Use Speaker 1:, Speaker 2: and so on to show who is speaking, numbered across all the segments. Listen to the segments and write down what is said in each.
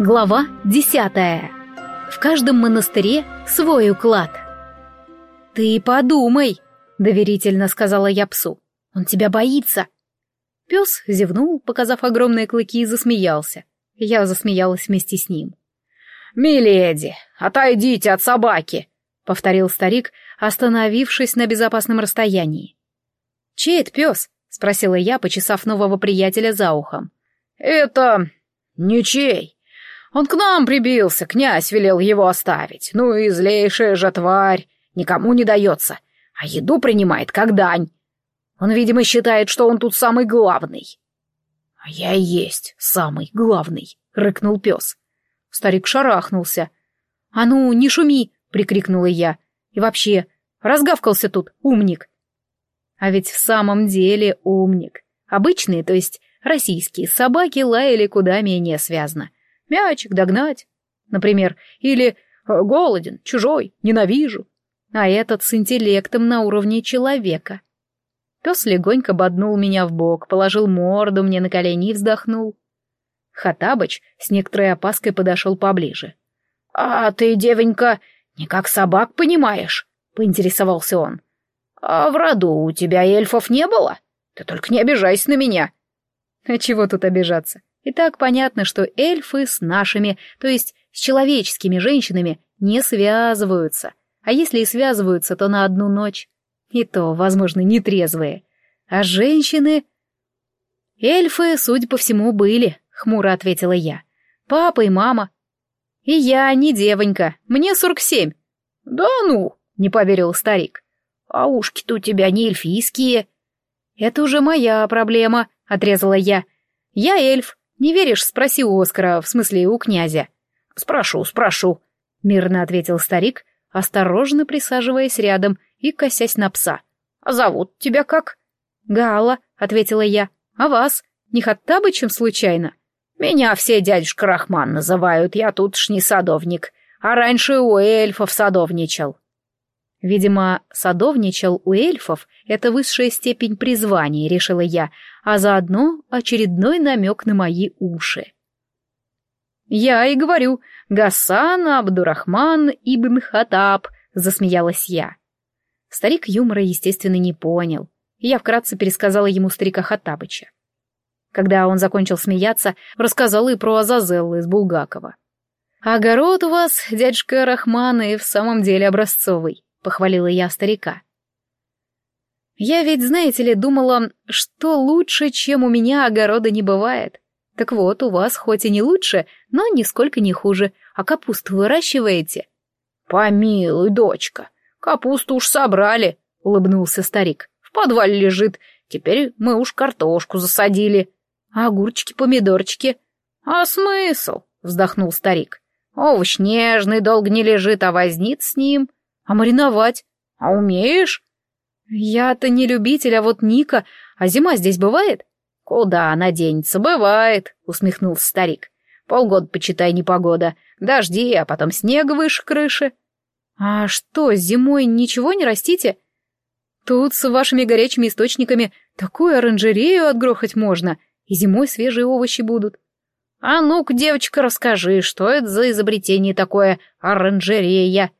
Speaker 1: Глава десятая. В каждом монастыре свой уклад. «Ты подумай», — доверительно сказала я псу. «Он тебя боится». Пес зевнул, показав огромные клыки, и засмеялся. Я засмеялась вместе с ним.
Speaker 2: «Миледи, отойдите от собаки!» — повторил старик, остановившись на безопасном расстоянии.
Speaker 1: «Чей это пес?» — спросила я, почесав нового приятеля за ухом.
Speaker 2: «Это... ничей. Он к нам прибился, князь велел его оставить. Ну и злейшая же тварь, никому не дается, а еду принимает как дань. Он, видимо, считает, что он тут самый главный.
Speaker 1: — А я и есть самый главный, — рыкнул пес. Старик шарахнулся. — А ну, не шуми, — прикрикнула я. И вообще, разгавкался тут, умник. А ведь в самом деле умник. Обычные, то есть российские собаки лаяли куда менее связно — Мячик догнать, например, или э, голоден, чужой, ненавижу. А этот с интеллектом на уровне человека. Пес легонько боднул меня в бок, положил морду мне на колени и вздохнул. Хатабыч с некоторой опаской подошел поближе.
Speaker 2: — А ты, девонька, не как собак понимаешь? — поинтересовался он. — А в роду у тебя эльфов не было? Ты только не обижайся на меня.
Speaker 1: — А чего тут обижаться? И так понятно, что эльфы с нашими, то есть с человеческими женщинами, не связываются. А если и связываются, то на одну ночь. И то, возможно, нетрезвые. А женщины... Эльфы, судя по всему, были, хмуро ответила я. Папа и мама. И я не девонька, мне сорок семь.
Speaker 2: Да ну, не поверил старик. А ушки-то у тебя не эльфийские.
Speaker 1: Это уже моя проблема, отрезала я. Я эльф, «Не веришь?» — спроси у Оскара, в смысле у князя.
Speaker 2: «Спрошу, спрошу», —
Speaker 1: мирно ответил старик, осторожно присаживаясь рядом и косясь на пса.
Speaker 2: «А зовут тебя как?»
Speaker 1: «Гала», — ответила я. «А вас? Не Хаттабычем случайно?»
Speaker 2: «Меня все дядюшка Рахман называют, я тут ж не садовник, а раньше у эльфов садовничал».
Speaker 1: Видимо, садовничал у эльфов — это высшая степень призвания, решила я, а заодно очередной намек на мои уши. «Я и говорю, Гасан Абдурахман Ибн Хатаб», — засмеялась я. Старик юмора, естественно, не понял, я вкратце пересказала ему старика Хаттабыча. Когда он закончил смеяться, рассказала и про Азазелла из Булгакова. «Огород у вас, дядюшка Рахман, и в самом деле образцовый», — похвалила я старика. Я ведь, знаете ли, думала, что лучше, чем у меня огорода не бывает. Так вот, у вас хоть и не лучше, но нисколько не хуже. А капусту выращиваете?
Speaker 2: Помилуй, дочка, капусту уж собрали, улыбнулся старик. В подвале лежит. Теперь мы уж картошку засадили.
Speaker 1: А огурчики, помидорчики?
Speaker 2: А смысл? Вздохнул старик. Овощ нежный, долго не лежит, а вознит с ним.
Speaker 1: А мариновать?
Speaker 2: А умеешь?
Speaker 1: «Я-то не любитель, а вот Ника. А зима здесь бывает?»
Speaker 2: «Куда она денется? Бывает», — усмехнулся старик. «Полгода, почитай, непогода. Дожди, а потом снег выше крыши».
Speaker 1: «А что, зимой ничего не растите?» «Тут с вашими горячими источниками такую оранжерею отгрохать можно, и зимой свежие овощи будут».
Speaker 2: «А ну-ка, девочка, расскажи, что это за изобретение такое оранжерея?»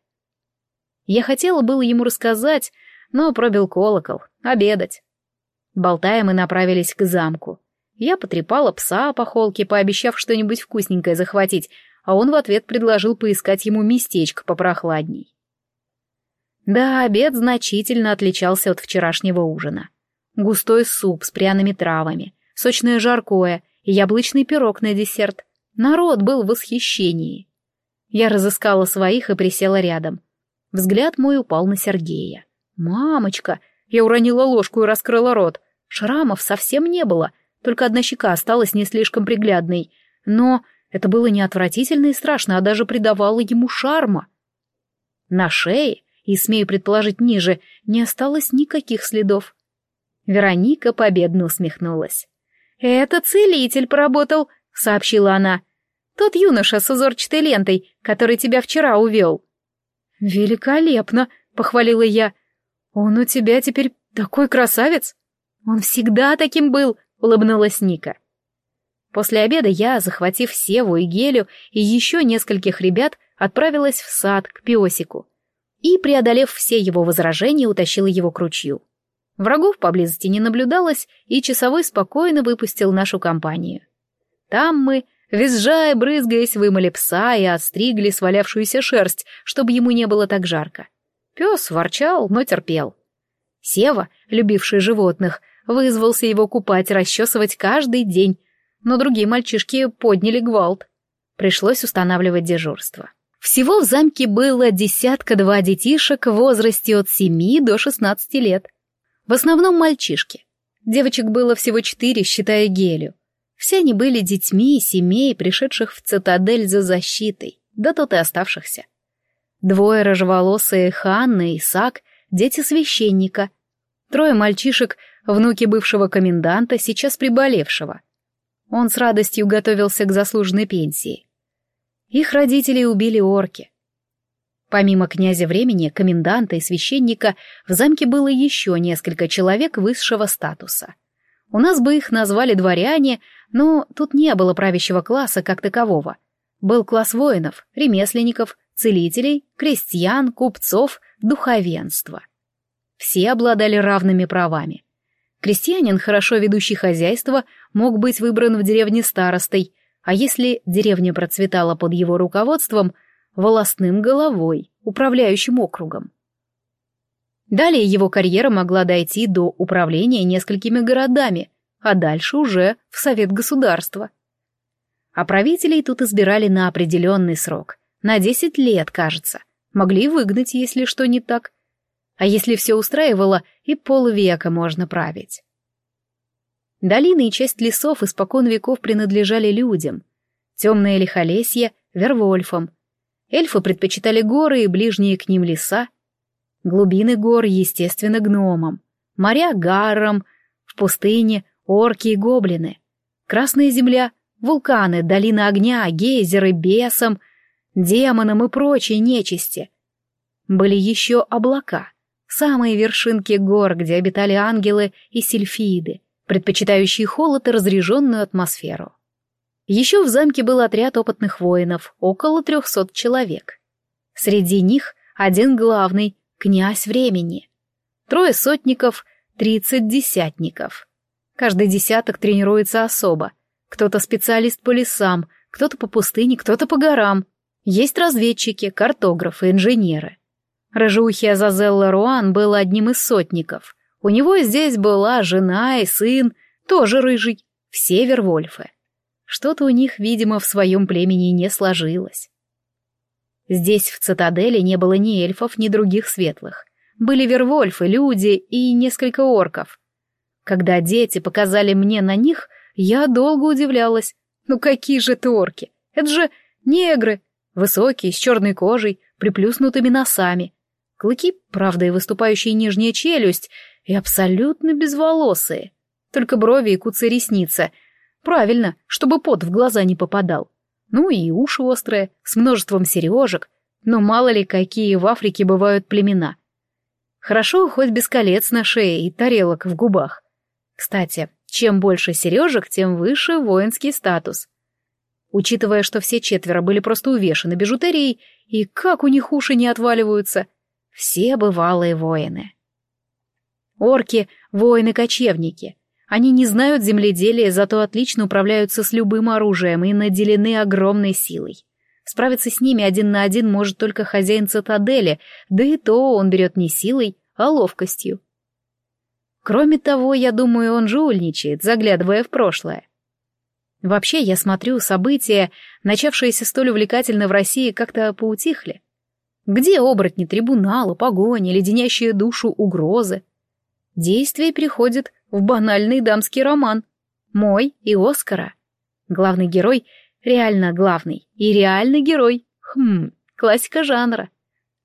Speaker 1: Я хотела было ему рассказать, но пробил колокол. Обедать. Болтая, мы направились к замку. Я потрепала пса по холке, пообещав что-нибудь вкусненькое захватить, а он в ответ предложил поискать ему местечко попрохладней. Да, обед значительно отличался от вчерашнего ужина. Густой суп с пряными травами, сочное жаркое и яблочный пирог на десерт. Народ был в восхищении. Я разыскала своих и присела рядом. Взгляд мой упал на Сергея. «Мамочка!» Я уронила ложку и раскрыла рот. Шрамов совсем не было, только одна щека осталась не слишком приглядной. Но это было не отвратительно и страшно, а даже придавало ему шарма. На шее, и, смею предположить, ниже, не осталось никаких следов. Вероника победно усмехнулась. «Это целитель поработал», — сообщила она. «Тот юноша с узорчатой лентой, который тебя вчера увел». «Великолепно», — похвалила я. «Он у тебя теперь такой красавец!» «Он всегда таким был», — улыбнулась Ника. После обеда я, захватив Севу и Гелю и еще нескольких ребят, отправилась в сад к Пиосику и, преодолев все его возражения, утащила его к ручью. Врагов поблизости не наблюдалось, и часовой спокойно выпустил нашу компанию. Там мы, визжая, брызгаясь, вымыли пса и отстригли свалявшуюся шерсть, чтобы ему не было так жарко. Пес ворчал, но терпел. Сева, любивший животных, вызвался его купать, расчесывать каждый день, но другие мальчишки подняли гвалт. Пришлось устанавливать дежурство. Всего в замке было десятка-два детишек в возрасте от семи до шестнадцати лет. В основном мальчишки. Девочек было всего четыре, считая Гелю. Все они были детьми семей, пришедших в цитадель за защитой, да тут и оставшихся. Двое рыжеволосые Ханна и Исаак, дети священника. Трое мальчишек, внуки бывшего коменданта, сейчас приболевшего. Он с радостью готовился к заслуженной пенсии. Их родителей убили орки. Помимо князя времени, коменданта и священника, в замке было еще несколько человек высшего статуса. У нас бы их назвали дворяне, но тут не было правящего класса как такового. Был класс воинов, ремесленников, целителей, крестьян, купцов, духовенства. Все обладали равными правами. Крестьянин, хорошо ведущий хозяйство, мог быть выбран в деревне старостой, а если деревня процветала под его руководством, волостным головой, управляющим округом. Далее его карьера могла дойти до управления несколькими городами, а дальше уже в Совет государства. А правителей тут избирали на определенный срок, на 10 лет, кажется. Могли выгнать, если что не так. А если все устраивало, и полвека можно править. Долины и часть лесов испокон веков принадлежали людям. Темное лихолесье — вервольфам. Эльфы предпочитали горы и ближние к ним леса. Глубины гор, естественно, гномам. Моря — гаррам. В пустыне — орки и гоблины. Красная земля — вулканы, долина огня, гейзеры, бесам, демонам и прочей нечисти. Были еще облака, самые вершинки гор, где обитали ангелы и сельфиды — предпочитающие холод и разреженную атмосферу. Еще в замке был отряд опытных воинов, около трехсот человек. Среди них один главный, князь времени. Трое сотников, тридцать десятников. Каждый десяток тренируется особо. Кто-то специалист по лесам, кто-то по пустыне, кто-то по горам. Есть разведчики, картографы, инженеры. Рыжеухий Азазелла Руан был одним из сотников. У него здесь была жена и сын, тоже рыжий, все вервольфы. Что-то у них, видимо, в своем племени не сложилось. Здесь, в цитадели, не было ни эльфов, ни других светлых. Были вервольфы, люди и несколько орков. Когда дети показали мне на них, я долго удивлялась. Ну какие же это орки? Это же негры, высокие, с черной кожей, приплюснутыми носами. Клыки, правда, и выступающая нижняя челюсть, и абсолютно безволосые. Только брови и куцы ресницы. Правильно, чтобы пот в глаза не попадал. Ну и уши острые, с множеством сережек. Но мало ли, какие в Африке бывают племена. Хорошо хоть без колец на шее и тарелок в губах. Кстати, чем больше сережек, тем выше воинский статус. Учитывая, что все четверо были просто увешаны бижутерией, и как у них уши не отваливаются, все бывалые воины. Орки — воины-кочевники. Они не знают земледелия, зато отлично управляются с любым оружием и наделены огромной силой. Справиться с ними один на один может только хозяин цитадели, да и то он берет не силой, а ловкостью. Кроме того, я думаю, он жульничает, заглядывая в прошлое. Вообще, я смотрю, события, начавшиеся столь увлекательно в России, как-то поутихли. Где оборотни трибунала, погони, леденящие душу угрозы? Действие переходит в банальный дамский роман. Мой и Оскара. Главный герой реально главный и реальный герой. Хм, классика жанра.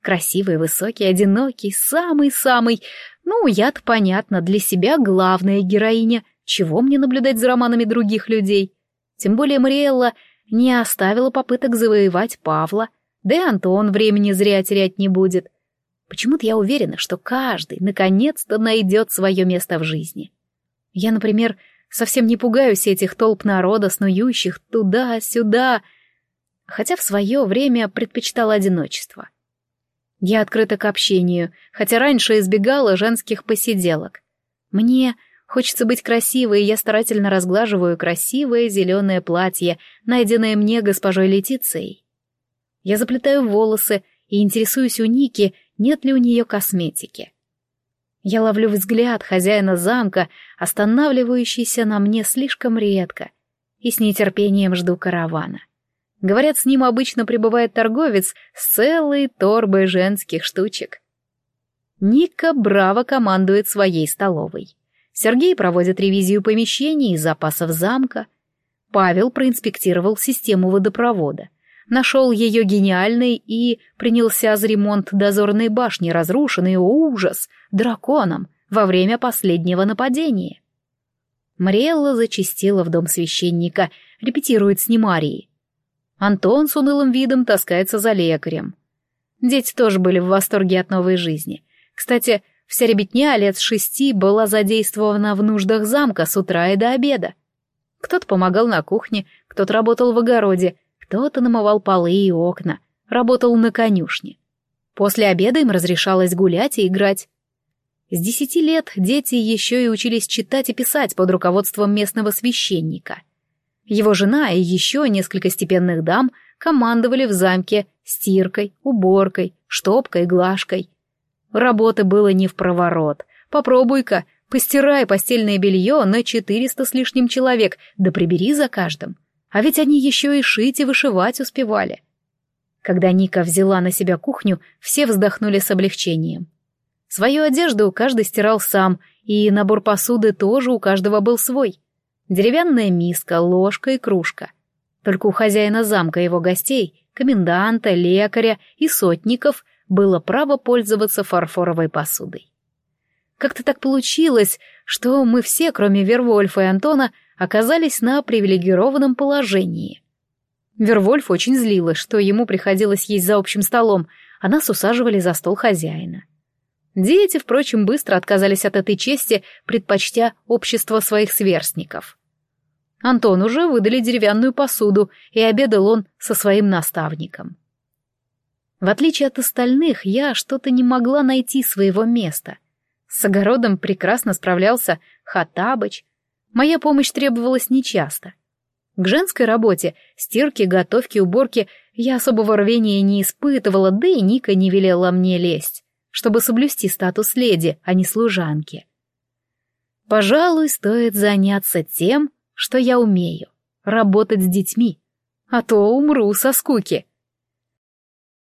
Speaker 1: Красивый, высокий, одинокий, самый-самый. Ну, я-то, понятно, для себя главная героиня. Чего мне наблюдать за романами других людей? Тем более Мариэлла не оставила попыток завоевать Павла, да и Антон времени зря терять не будет. Почему-то я уверена, что каждый наконец-то найдет свое место в жизни. Я, например, совсем не пугаюсь этих толп народа, снующих туда-сюда, хотя в свое время предпочитала одиночество. Я открыта к общению, хотя раньше избегала женских посиделок. Мне хочется быть красивой, и я старательно разглаживаю красивое зеленое платье, найденное мне госпожой Летицией. Я заплетаю волосы и интересуюсь у Ники, нет ли у нее косметики. Я ловлю взгляд хозяина замка, останавливающийся на мне слишком редко, и с нетерпением жду каравана. Говорят, с ним обычно прибывает торговец с целой торбой женских штучек. Ника браво командует своей столовой. Сергей проводит ревизию помещений и запасов замка. Павел проинспектировал систему водопровода нашел ее гениальной и принялся за ремонт дозорной башни, разрушенной, ужас, драконом во время последнего нападения. Мариэлла зачастила в дом священника, репетирует с ним арии. Антон с унылым видом таскается за лекарем. Дети тоже были в восторге от новой жизни. Кстати, вся ребятня лет шести была задействована в нуждах замка с утра и до обеда. Кто-то помогал на кухне, кто-то работал в огороде, кто-то намывал полы и окна, работал на конюшне. После обеда им разрешалось гулять и играть. С десяти лет дети еще и учились читать и писать под руководством местного священника. Его жена и еще несколько степенных дам командовали в замке стиркой, уборкой, штопкой, глажкой. Работы было не в проворот. Попробуй-ка, постирай постельное белье на четыреста с лишним человек, да прибери за каждым. А ведь они еще и шить и вышивать успевали. Когда Ника взяла на себя кухню, все вздохнули с облегчением. Свою одежду каждый стирал сам, и набор посуды тоже у каждого был свой. Деревянная миска, ложка и кружка. Только у хозяина замка его гостей, коменданта, лекаря и сотников было право пользоваться фарфоровой посудой. Как-то так получилось, что мы все, кроме Вервольфа и Антона, оказались на привилегированном положении. Вервольф очень злилась, что ему приходилось есть за общим столом, а нас усаживали за стол хозяина. Дети, впрочем, быстро отказались от этой чести, предпочтя общество своих сверстников. Антон уже выдали деревянную посуду, и обедал он со своим наставником. В отличие от остальных, я что-то не могла найти своего места. С огородом прекрасно справлялся Хатабыч, Моя помощь требовалась нечасто. К женской работе, стирке, готовке, уборке я особого рвения не испытывала, да и Ника не велела мне лезть, чтобы соблюсти статус леди, а не служанки. Пожалуй, стоит заняться тем, что я умею — работать с детьми, а то умру со скуки.